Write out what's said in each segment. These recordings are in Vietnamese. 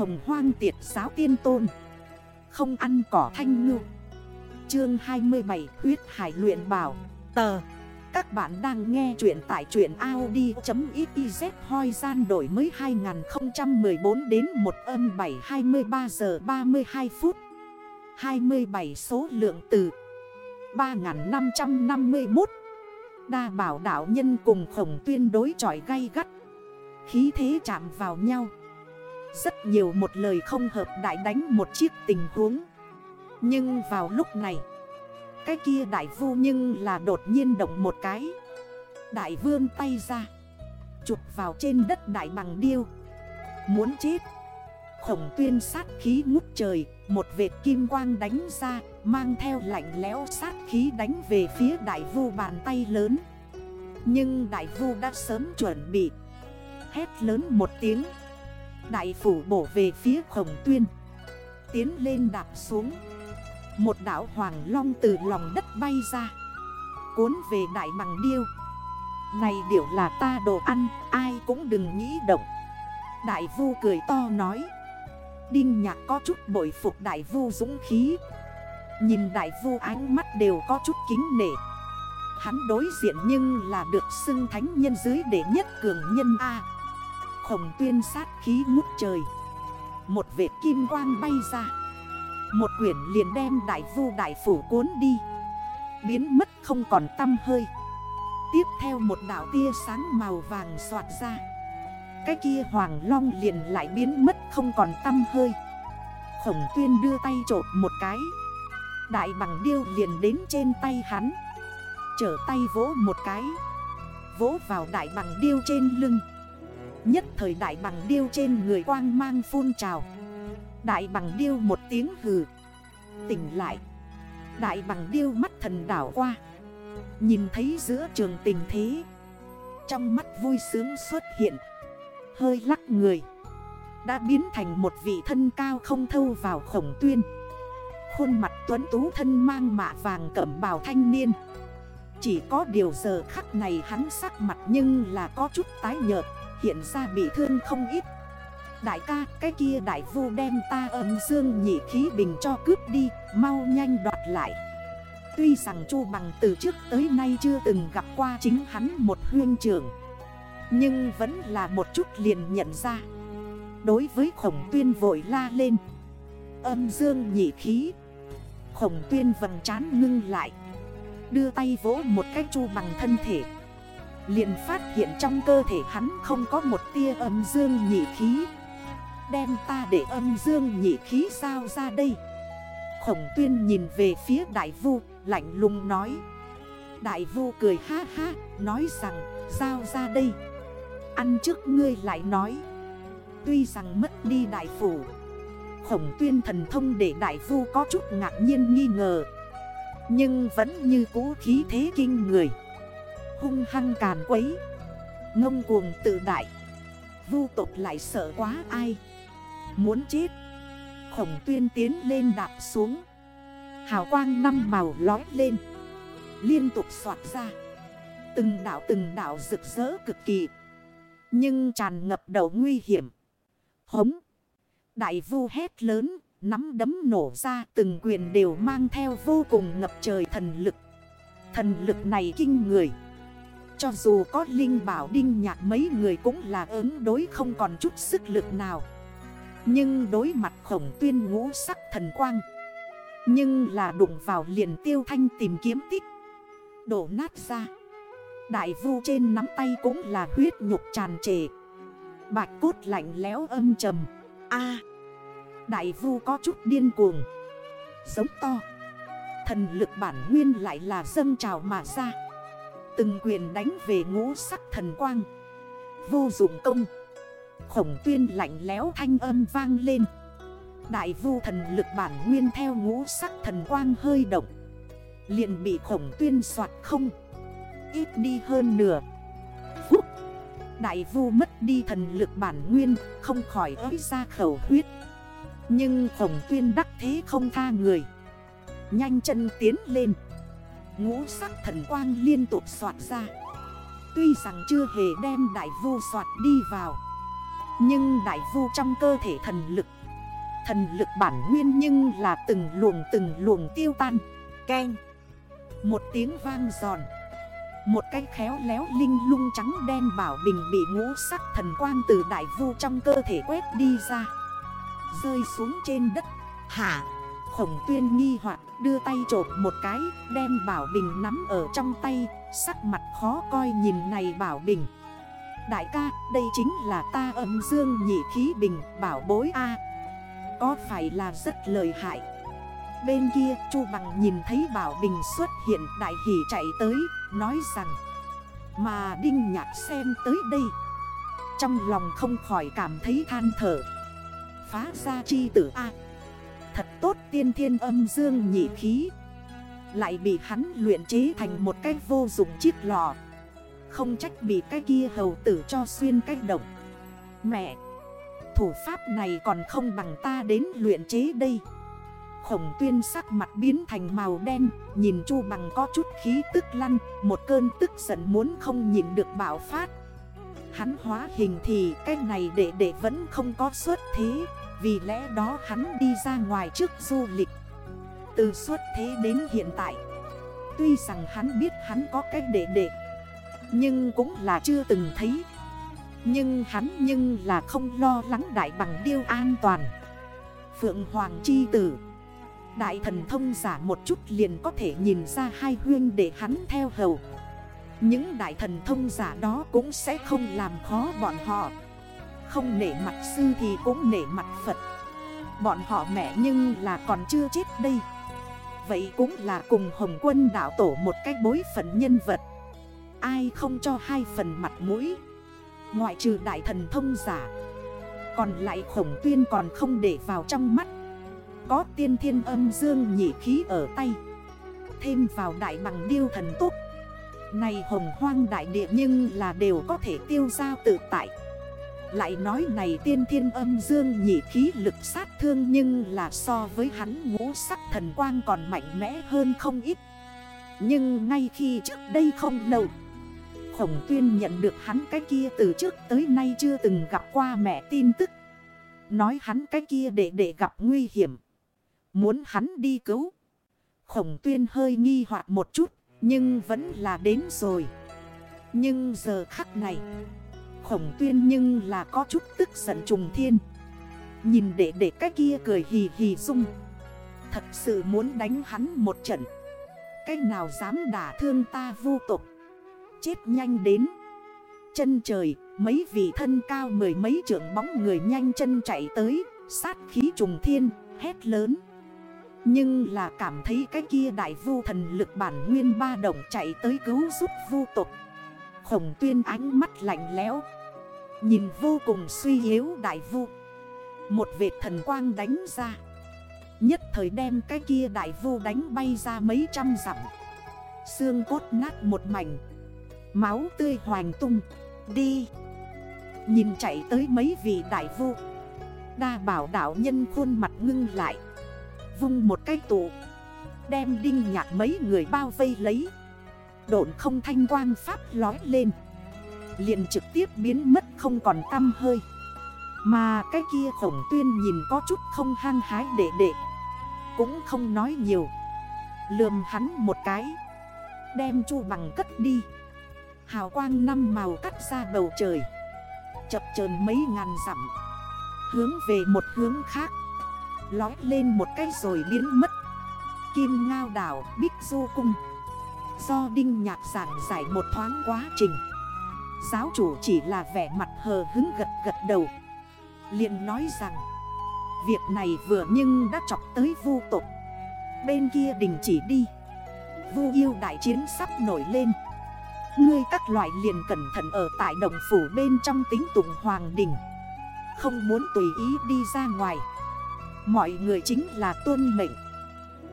hồng hoang tiệt giáo tiên tôn. Không ăn cỏ thanh ngư. Chương 27 huyết hải luyện bảo. Tờ. Các bạn đang nghe chuyện tại chuyện Audi.xyz hoi gian đổi mới 2014 đến 1 âm 7 23 giờ 32 phút. 27 số lượng từ 3551 Đa bảo đảo nhân cùng khổng tuyên đối tròi gay gắt. Khí thế chạm vào nhau. Rất nhiều một lời không hợp đại đánh một chiếc tình huống. Nhưng vào lúc này, Cái kia đại vu nhưng là đột nhiên động một cái. Đại vương tay ra, Chụp vào trên đất đại bằng điêu. Muốn chết. Khổng tuyên sát khí ngút trời, Một vệt kim quang đánh ra, Mang theo lạnh lẽo sát khí đánh về phía đại vu bàn tay lớn. Nhưng đại vu đã sớm chuẩn bị. Hét lớn một tiếng Đại phủ bổ về phía khổng tuyên. Tiến lên đạp xuống. Một đảo hoàng long từ lòng đất bay ra. Cuốn về đại bằng điêu. Này điểu là ta đồ ăn, Ai cũng đừng nghĩ động. Đại vu cười to nói. Đinh nhạc có chút bội phục đại vu dũng khí. Nhìn đại vu ánh mắt đều có chút kính nể. Hắn đối diện nhưng là được xưng thánh nhân dưới để nhất cường nhân A. Khổng tuyên sát khí ngút trời. Một vệt kim quang bay ra. Một quyển liền đem đại vu đại phủ cuốn đi. Biến mất không còn tâm hơi. Tiếp theo một đảo tia sáng màu vàng soạt ra. Cái kia hoàng long liền lại biến mất không còn tâm hơi. Khổng tuyên đưa tay trộn một cái. Đại bằng điêu liền đến trên tay hắn. Chở tay vỗ một cái. Vỗ vào đại bằng điêu trên lưng. Nhất thời đại bằng điêu trên người quang mang phun trào. Đại bằng điêu một tiếng hừ. Tỉnh lại. Đại bằng điêu mắt thần đảo qua. Nhìn thấy giữa trường tình thế. Trong mắt vui sướng xuất hiện. Hơi lắc người. Đã biến thành một vị thân cao không thâu vào khổng tuyên. Khuôn mặt tuấn tú thân mang mạ vàng cẩm bào thanh niên. Chỉ có điều giờ khắc này hắn sắc mặt nhưng là có chút tái nhợt. Hiện ra bị thương không ít. Đại ca, cái kia đại vu đem ta âm dương nhị khí bình cho cướp đi, Mau nhanh đoạt lại. Tuy rằng Chu Bằng từ trước tới nay chưa từng gặp qua chính hắn một huyên trưởng, Nhưng vẫn là một chút liền nhận ra. Đối với khổng tuyên vội la lên. Âm dương nhị khí. Khổng tuyên vầng trán ngưng lại. Đưa tay vỗ một cái chu bằng thân thể liền phát hiện trong cơ thể hắn không có một tia âm dương nhị khí. Đem ta để âm dương nhị khí sao ra đây? Khổng tuyên nhìn về phía đại vu, lạnh lùng nói. Đại vu cười ha ha, nói rằng sao ra đây. Ăn trước ngươi lại nói. Tuy rằng mất đi đại phủ. Khổng tuyên thần thông để đại vu có chút ngạc nhiên nghi ngờ. Nhưng vẫn như cũ khí thế kinh người hung hăng càn quấy. Ngông cuồng tự đại. Vu tục lại sợ quá ai? Muốn chết. Khổng tuyên tiến lên đạp xuống. Hào quang năm màu lói lên. Liên tục soạt ra. Từng đảo từng đảo rực rỡ cực kỳ. Nhưng tràn ngập đầu nguy hiểm. Hống. Đại vu hét lớn, Nắm đấm nổ ra, từng quyền đều mang theo vô cùng ngập trời thần lực. Thần lực này kinh người cho dù có Linh Bảo Đinh Nhạc mấy người cũng là ứng đối không còn chút sức lực nào. Nhưng đối mặt khổng tuyên ngũ sắc thần quang, Nhưng là đụng vào liền tiêu thanh tìm kiếm tích Đổ nát ra, Đại vu trên nắm tay cũng là huyết nhục tràn trề. Bạch cốt lạnh léo âm trầm, a, Đại vu có chút điên cuồng, Giống to. Thần lực bản nguyên lại là dâng trào mà ra. Từng quyền đánh về ngũ sắc thần quang. Vô dụng công. Khổng tuyên lạnh léo thanh âm vang lên. Đại vu thần lực bản nguyên theo ngũ sắc thần quang hơi động. Liền bị khổng tuyên soạt không. Ít đi hơn nửa. Phúc. Đại vu mất đi thần lực bản nguyên, Không khỏi ới ra khẩu huyết. Nhưng khổng tuyên đắc thế không tha người. Nhanh chân tiến lên. Ngũ sắc thần quang liên tục soạt ra. Tuy rằng chưa hề đem đại vu soạt đi vào, Nhưng đại vu trong cơ thể thần lực Thần lực bản nguyên nhưng là từng luồng từng luồng tiêu tan. Ken Một tiếng vang giòn. Một cái khéo léo linh lung trắng đen bảo bình bị ngũ sắc thần quang từ đại vu trong cơ thể quét đi ra. Rơi xuống trên đất. Hả? Khổng tuyên nghi hoặc đưa tay trộp một cái, Đem bảo bình nắm ở trong tay, Sắc mặt khó coi nhìn này bảo bình. Đại ca, đây chính là ta âm dương nhị khí bình, bảo bối A. Có phải là rất lợi hại? Bên kia, Chu Bằng nhìn thấy Bảo Bình xuất hiện, đại hỷ chạy tới, Nói rằng, Mà Đinh Nhạc xem tới đây. Trong lòng không khỏi cảm thấy than thở. Phá ra chi tử A tốt tiên thiên âm dương nhị khí. Lại bị hắn luyện chế thành một cái vô dụng chiếc lò. Không trách bị cái kia hầu tử cho xuyên cách động Mẹ, Thủ pháp này còn không bằng ta đến luyện chế đây. Khổng tuyên sắc mặt biến thành màu đen, Nhìn chu bằng có chút khí tức lăn, Một cơn tức giận muốn không nhìn được bảo phát. Hắn hóa hình thì cái này để để vẫn không có xuất thế. Vì lẽ đó hắn đi ra ngoài trước du lịch. Từ suốt thế đến hiện tại. Tuy rằng hắn biết hắn có cách để để Nhưng cũng là chưa từng thấy. Nhưng hắn nhưng là không lo lắng đại bằng điêu an toàn. Phượng Hoàng Chi Tử. Đại thần thông giả một chút liền có thể nhìn ra hai huyên để hắn theo hầu. Những đại thần thông giả đó cũng sẽ không làm khó bọn họ. Không nể mặt sư thì cũng nể mặt Phật. Bọn họ mẹ nhưng là còn chưa chết đây. Vậy cũng là cùng Hồng quân đảo tổ một cách bối phận nhân vật. Ai không cho hai phần mặt mũi? Ngoại trừ đại thần thông giả. Còn lại khổng tuyên còn không để vào trong mắt. Có tiên thiên âm dương nhị khí ở tay. Thêm vào đại bằng điêu thần túc. Này hồng hoang đại địa nhưng là đều có thể tiêu giao tự tại. Lại nói này tiên thiên âm dương nhị khí lực sát thương Nhưng là so với hắn ngũ sắc thần quang còn mạnh mẽ hơn không ít Nhưng ngay khi trước đây không lâu Khổng tuyên nhận được hắn cái kia từ trước tới nay chưa từng gặp qua mẹ tin tức Nói hắn cái kia để để gặp nguy hiểm, Muốn hắn đi cứu. Khổng tuyên hơi nghi hoặc một chút. Nhưng vẫn là đến rồi. Nhưng giờ khắc này. Khổng tuyên nhưng là có chút tức giận trùng thiên. Nhìn để để cái kia cười hì hì sung. Thật sự muốn đánh hắn một trận. Cái nào dám đả thương ta vô tục. Chết nhanh đến. Chân trời, mấy vị thân cao mười mấy trưởng bóng người nhanh chân chạy tới, sát khí trùng thiên, hét lớn. Nhưng là cảm thấy cái kia đại vu thần lực bản nguyên ba đồng chạy tới cứu giúp vu tục Khổng tuyên ánh mắt lạnh lẽo Nhìn vô cùng suy yếu đại vu. Một vệt thần quang đánh ra. Nhất thời đem cái kia đại vu đánh bay ra mấy trăm dặm. Xương cốt nát một mảnh. Máu tươi hoành tung. Đi. Nhìn chạy tới mấy vị đại vu. Đa bảo đảo nhân khuôn mặt ngưng lại. Vung một cái tủ Đem đinh nhạc mấy người bao vây lấy. Độn không thanh quang pháp lói lên. Liền trực tiếp biến mất không còn tâm hơi. Mà cái kia khổng tuyên nhìn có chút không hang hái đệ đệ. Cũng không nói nhiều. Lườm hắn một cái. Đem chu bằng cất đi. Hào quang năm màu cắt ra bầu trời. Chập chờn mấy ngàn dặm. Hướng về một hướng khác. Lói lên một cái rồi biến mất. Kim Ngao đảo Bích Du Cung. Do Đinh Nhạc giảng giải một thoáng quá trình. Giáo chủ chỉ là vẻ mặt hờ hứng gật gật đầu. Liền nói rằng, Việc này vừa nhưng đã chọc tới vu tục Bên kia đình chỉ đi. Vu yêu đại chiến sắp nổi lên. Ngươi các loại liền cẩn thận ở tại đồng phủ bên trong tính tụng hoàng đình. Không muốn tùy ý đi ra ngoài. Mọi người chính là tuân mệnh.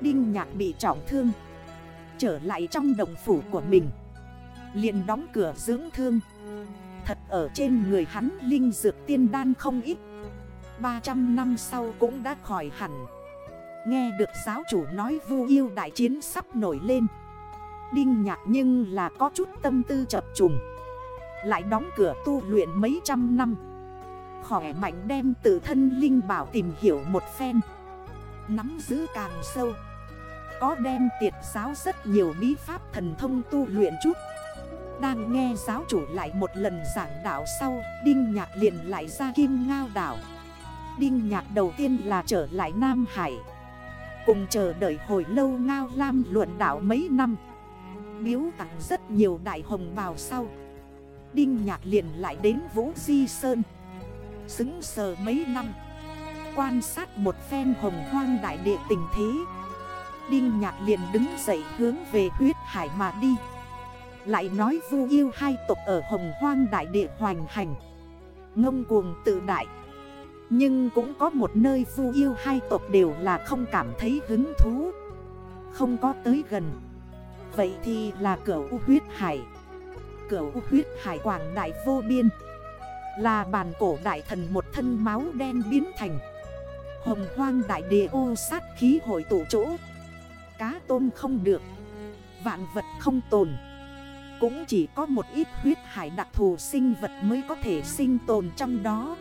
Đinh nhạc bị trọng thương. Trở lại trong đồng phủ của mình liền đóng cửa dưỡng thương. Thật ở trên người hắn linh dược tiên đan không ít. 300 năm sau cũng đã khỏi hẳn. Nghe được giáo chủ nói vu yêu đại chiến sắp nổi lên. Đinh nhạc nhưng là có chút tâm tư chập trùng. Lại đóng cửa tu luyện mấy trăm năm. Khỏe mạnh đem tự thân linh bảo tìm hiểu một phen. Nắm giữ càng sâu. Có đem tiệt giáo rất nhiều bí pháp thần thông tu luyện chút. Đang nghe giáo chủ lại một lần giảng đạo sau, Đinh nhạc liền lại ra kim ngao đảo. Đinh nhạc đầu tiên là trở lại Nam Hải, Cùng chờ đợi hồi lâu ngao lam luận đảo mấy năm. Biếu tặng rất nhiều đại hồng bào sau. Đinh nhạc liền lại đến Vũ Di Sơn, Xứng sờ mấy năm, Quan sát một phen hồng hoang đại địa tình thế. Đinh nhạc liền đứng dậy hướng về huyết hải mà đi. Lại nói vu yêu hai tộc ở hồng hoang đại địa hoành hành. Ngông cuồng tự đại. Nhưng cũng có một nơi vu yêu hai tộc đều là không cảm thấy hứng thú. Không có tới gần. Vậy thì là cửa u huyết hải. Cửa u huyết hải quảng đại vô biên. Là bàn cổ đại thần một thân máu đen biến thành. Hồng hoang đại địa ô sát khí hội tụ chỗ. Cá tôm không được. Vạn vật không tồn. Cũng chỉ có một ít huyết hải đặc thù sinh vật mới có thể sinh tồn trong đó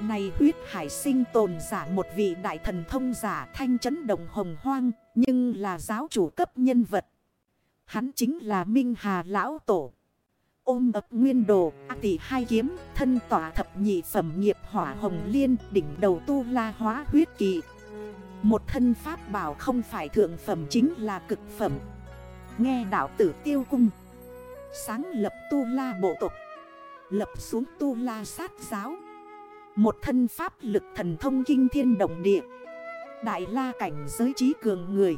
Này huyết hải sinh tồn giả một vị đại thần thông giả thanh chấn động hồng hoang Nhưng là giáo chủ cấp nhân vật Hắn chính là Minh Hà Lão Tổ Ôm ập nguyên đồ, tỷ hai kiếm, thân tỏa thập nhị phẩm nghiệp hỏa hồng liên, đỉnh đầu tu la hóa huyết kỳ. Một thân pháp bảo không phải thượng phẩm chính là cực phẩm. Nghe đạo tử tiêu cung. Sáng lập tu la bộ tộc. Lập xuống tu la sát giáo. Một thân pháp lực thần thông kinh thiên động địa. Đại la cảnh giới trí cường người.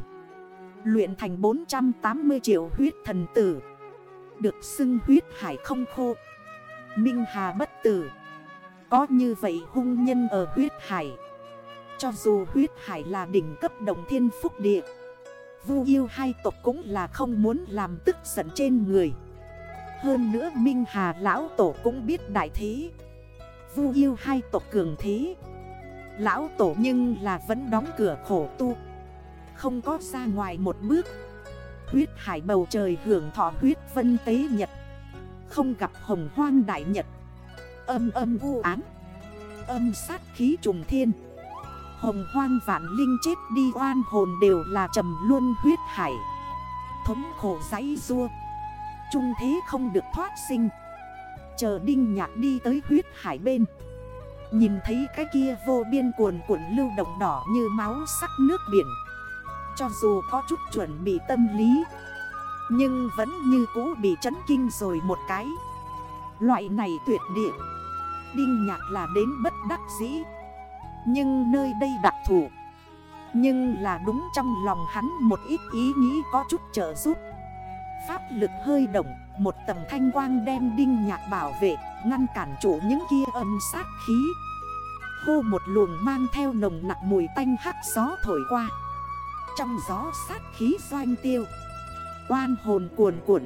Luyện thành 480 triệu huyết thần tử. Được xưng huyết hải không khô, Minh Hà bất tử Có như vậy hung nhân ở huyết hải, Cho dù huyết hải là đỉnh cấp đồng thiên phúc địa, Vu yêu hai tộc cũng là không muốn làm tức giận trên người hơn nữa Minh Hà lão tổ cũng biết đại thế. Vu yêu hai tộc cường thế. Lão tổ nhưng là vẫn đóng cửa khổ tu. Không có ra ngoài một bước. Huyết hải bầu trời hưởng thọ huyết vân tế nhật. Không gặp hồng hoang đại nhật. Âm âm u án Âm sát khí trùng thiên. Hồng hoang vạn linh chết đi oan hồn đều là trầm luôn huyết hải. Thống khổ giấy rua. Trung thế không được thoát sinh. Chờ đinh nhạc đi tới huyết hải bên. Nhìn thấy cái kia vô biên cuồn cuộn lưu động đỏ như máu sắc nước biển. Cho dù có chút chuẩn bị tâm lý, Nhưng vẫn như cũ bị chấn kinh rồi một cái. Loại này tuyệt địa, Đinh nhạc là đến bất đắc dĩ. Nhưng nơi đây đặc thủ Nhưng là đúng trong lòng hắn một ít ý nghĩ có chút trợ giúp. Pháp lực hơi động, Một tầng thanh quang đem đinh nhạc bảo vệ, Ngăn cản chủ những kia âm sát khí. Hô một luồng mang theo nồng nặng mùi tanh hắc gió thổi qua. Trong gió sát khí doanh tiêu, Oan hồn cuồn cuộn,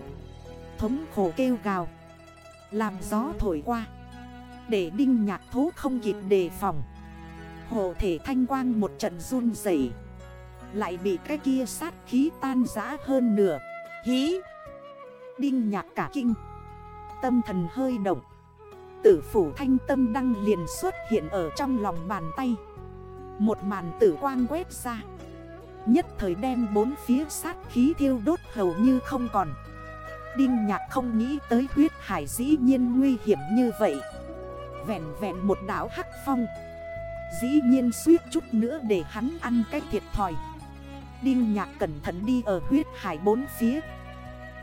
Thống khổ kêu gào. Làm gió thổi qua, Để đinh nhạc thú không kịp đề phòng. Hồ thể thanh quang một trận run dậy Lại bị cái kia sát khí tan giã hơn nửa. Hí. Đinh nhạc cả kinh. Tâm thần hơi động. Tử phủ thanh tâm đăng liền xuất hiện ở trong lòng bàn tay. Một màn tử quang quét ra. Nhất thời đem bốn phía sát khí thiêu đốt hầu như không còn. Đinh nhạc không nghĩ tới huyết hải dĩ nhiên nguy hiểm như vậy. Vẹn vẹn một đảo hắc phong. Dĩ nhiên suýt chút nữa để hắn ăn cái thiệt thòi. Đinh nhạc cẩn thận đi ở huyết hải bốn phía.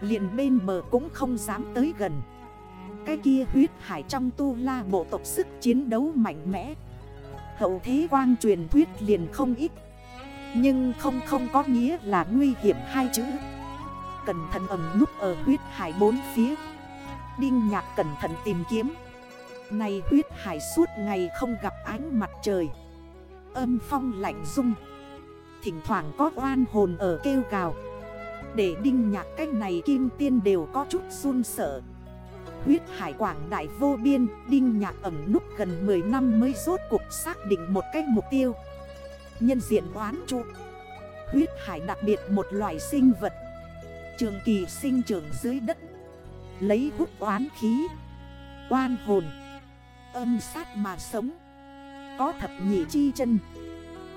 Liền bên bờ cũng không dám tới gần. Cái kia huyết hải trong tu la bộ tộc sức chiến đấu mạnh mẽ. Hậu thế quang truyền thuyết liền không ít. Nhưng không không có nghĩa là nguy hiểm hai chữ. Cẩn thận ẩm núp ở huyết hải bốn phía. Đinh nhạc cẩn thận tìm kiếm. Này huyết hải suốt ngày không gặp ánh mặt trời. Âm phong lạnh rung. Thỉnh thoảng có oan hồn ở kêu gào. Để đinh nhạc cách này kim tiên đều có chút run sợ. Huyết hải quảng đại vô biên, Đinh nhạc ẩm núp gần 10 năm mới rốt cuộc xác định một cách mục tiêu. Nhân diện oán trụ. Huyết hải đặc biệt một loại sinh vật. Trường kỳ sinh trưởng dưới đất. Lấy hút oán khí. Oan hồn. Âm sát mà sống. Có thập nhị chi chân.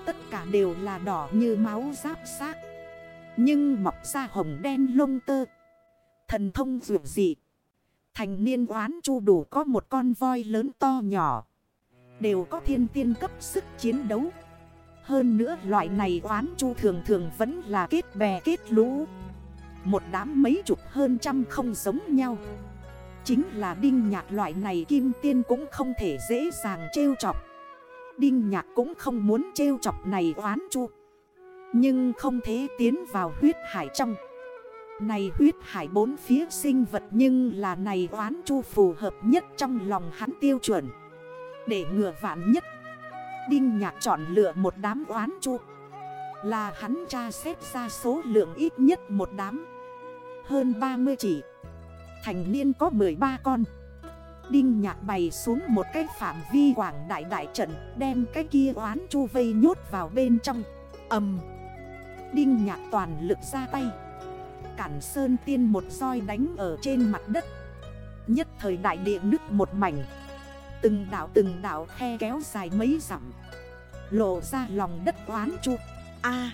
Tất cả đều là đỏ như máu giáp xác. Nhưng mọc ra hồng đen lông tơ. Thần thông dụ dị Thành niên oán chu đủ có một con voi lớn to nhỏ. Đều có thiên tiên cấp sức chiến đấu. Hơn nữa loại này oán chu thường thường vẫn là kết bè kết lũ. Một đám mấy chục hơn trăm không giống nhau. Chính là đinh nhạc loại này kim tiên cũng không thể dễ dàng trêu chọc. Đinh nhạc cũng không muốn trêu chọc này oán chu. Nhưng không thể tiến vào huyết hải trong. Này huyết hải bốn phía sinh vật nhưng là này oán chu phù hợp nhất trong lòng hắn tiêu chuẩn. Để ngừa vạn nhất, Đinh nhạc chọn lựa một đám oán chu. Là hắn tra xét ra số lượng ít nhất một đám. Hơn 30 chỉ. Thành niên có 13 con. Đinh nhạc bày xuống một cái phạm vi quảng đại đại trận Đem cái kia oán chu vây nhốt vào bên trong. Âm Đinh nhạc toàn lực ra tay. Cản sơn tiên một roi đánh ở trên mặt đất. Nhất thời đại địa nứt một mảnh. Từng đảo từng đảo khe kéo dài mấy dặm. Lộ ra lòng đất oán chu. A. À,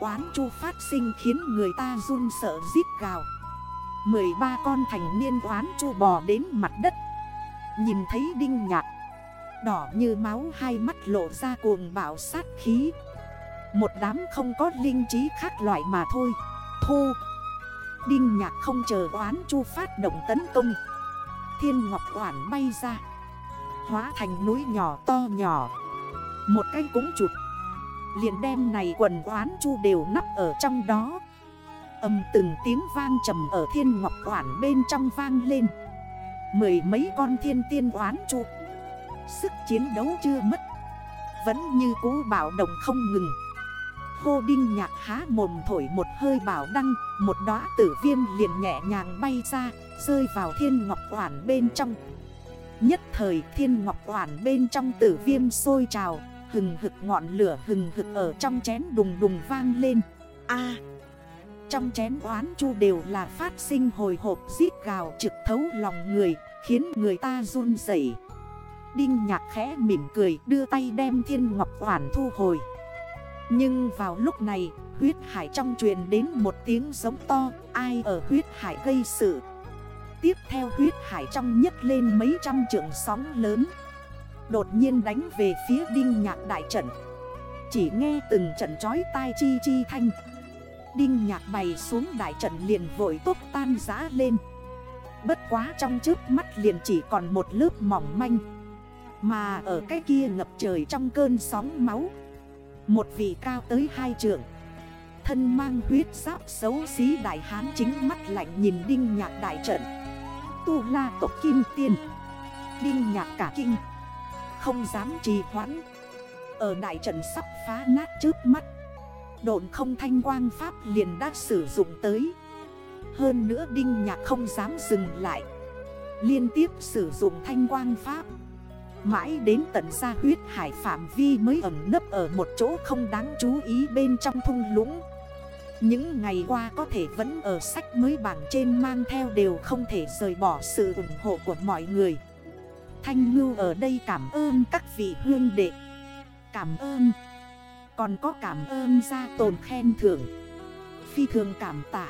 Oán chu phát sinh khiến người ta run sợ giết gào. 13 con thành niên oán chu bò đến mặt đất. Nhìn thấy đinh nhạt Đỏ như máu hai mắt lộ ra cuồng bạo sát khí. Một đám không có linh trí khác loại mà thôi. Thu. Đinh nhạc không chờ oán chu phát động tấn công. Thiên ngọc quản bay ra. Hóa thành núi nhỏ to nhỏ. Một cái cũng chụp liền đem này quần oán chu đều nắp ở trong đó. Âm từng tiếng vang trầm ở thiên ngọc quản bên trong vang lên. Mười mấy con thiên tiên oán trụ Sức chiến đấu chưa mất. Vẫn như cú bảo động không ngừng. Cô đinh nhạc há mồm thổi một hơi bảo đăng, Một đóa tử viêm liền nhẹ nhàng bay ra, Rơi vào thiên ngọc quản bên trong. Nhất thời, thiên ngọc quản bên trong tử viêm sôi trào, Hừng hực ngọn lửa hừng hực ở trong chén đùng đùng vang lên. A! Trong chén oán chu đều là phát sinh hồi hộp giết gào trực thấu lòng người, Khiến người ta run dậy Đinh nhạc khẽ mỉm cười, đưa tay đem thiên ngọc quản thu hồi. Nhưng vào lúc này, huyết hải trong truyền đến một tiếng giống to, Ai ở huyết hải gây sự? Tiếp theo huyết hải trong nhấc lên mấy trăm trượng sóng lớn. Đột nhiên đánh về phía đinh nhạc đại trận. Chỉ nghe từng trận trói tai chi chi thanh. Đinh nhạc bày xuống đại trận liền vội tốt tan giá lên. Bất quá trong trước mắt liền chỉ còn một lớp mỏng manh. Mà ở cái kia ngập trời trong cơn sóng máu, Một vị cao tới hai trượng. Thân mang huyết giáp xấu xí đại hán chính mắt lạnh nhìn đinh nhạc đại trận. Tu la tộc kim tiên. Đinh nhạc cả kinh. Không dám trì hoãn. Ở đại trận sắp phá nát trước mắt Độn không thanh quang pháp liền đã sử dụng tới. Hơn nữa đinh nhạc không dám dừng lại. Liên tiếp sử dụng thanh quang pháp. Mãi đến tận ra huyết hải phạm vi mới ẩn nấp ở một chỗ không đáng chú ý bên trong thung lũng. Những ngày qua có thể vẫn ở sách mới bảng trên mang theo đều không thể rời bỏ sự ủng hộ của mọi người. Thanh Ngưu ở đây cảm ơn các vị hương đệ. Cảm ơn còn có cảm ơn gia tồn khen thưởng. Phi thường cảm tạ.